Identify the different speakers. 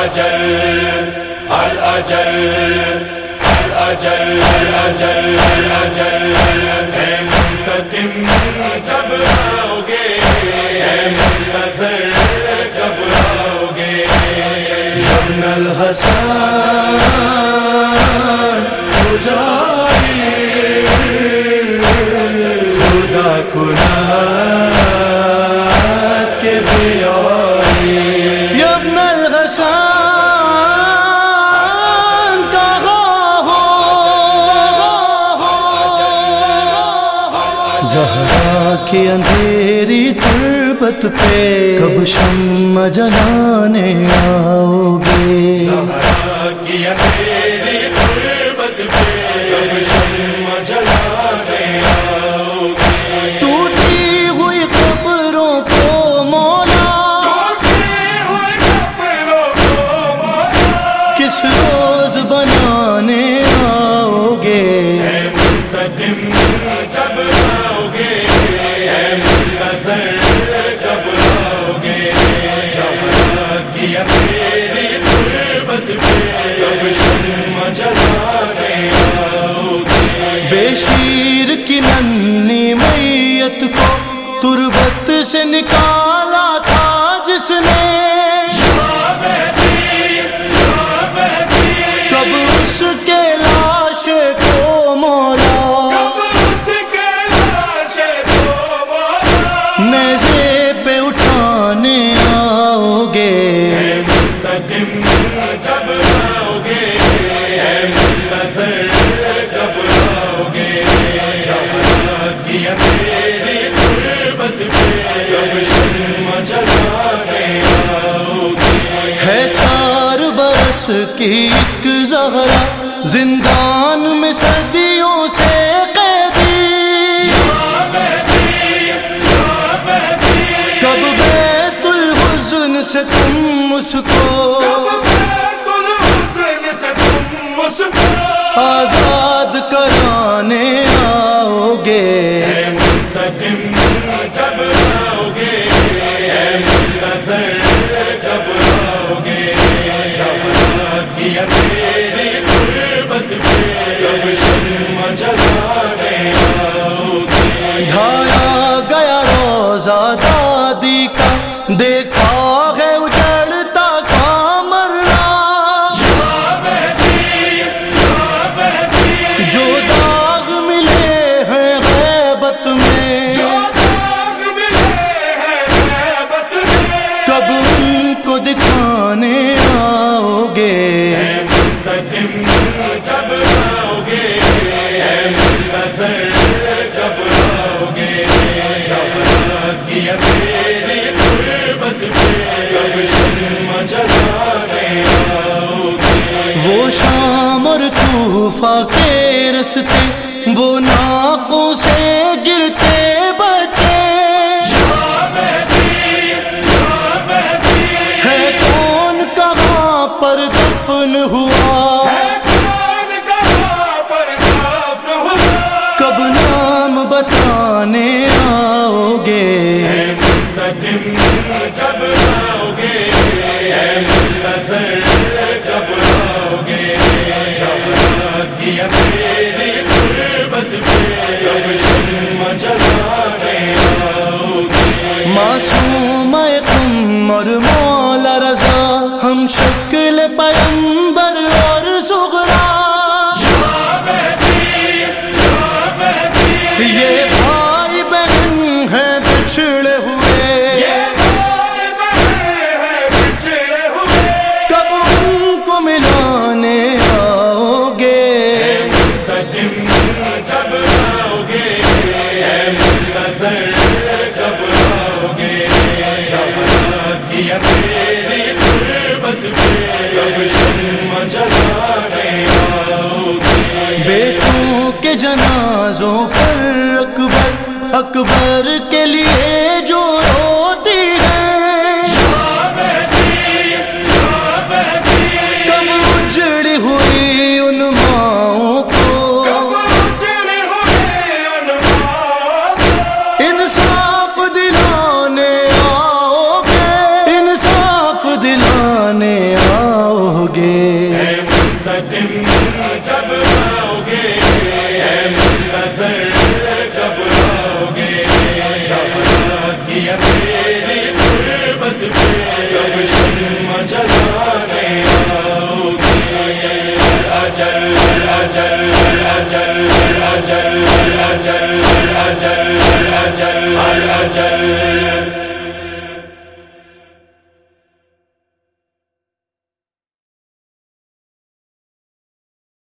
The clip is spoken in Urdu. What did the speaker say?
Speaker 1: الاجل الاجل الاجل الاجل الاجل اے منتقم جب آؤ گے منتظر جب آؤ گے ابن الحسن جاری خدا کنا
Speaker 2: کی اندھیری تربت پہ کب شم جلانے آؤ گے میت کو تربت سے نکالا تھا جس نے۔ کب اس کے لاش کو مولا۔ نیزے پہ اٹھانے آؤ گے۔ برس کی ایک زہرا زندان میں صدیوں سے قیدی۔ کب بیت الحزن سے تم اس کو آزاد وہ شام اور طوفا کے رستے، وہ ناکوں سے گرتے بچے۔ ہے کون کہاں پر دفن ہوا؟
Speaker 1: جب آؤ گے منتظر جب آؤ گے جلانے آؤ گے
Speaker 2: معصوم قم اور مولا رضا، ہم شکل پیمبر قدم
Speaker 1: جب آؤ گے جب آؤ گے سب کی تیری غربت پہ جب شم جلانے آؤ گے اجل اجل اجل اجل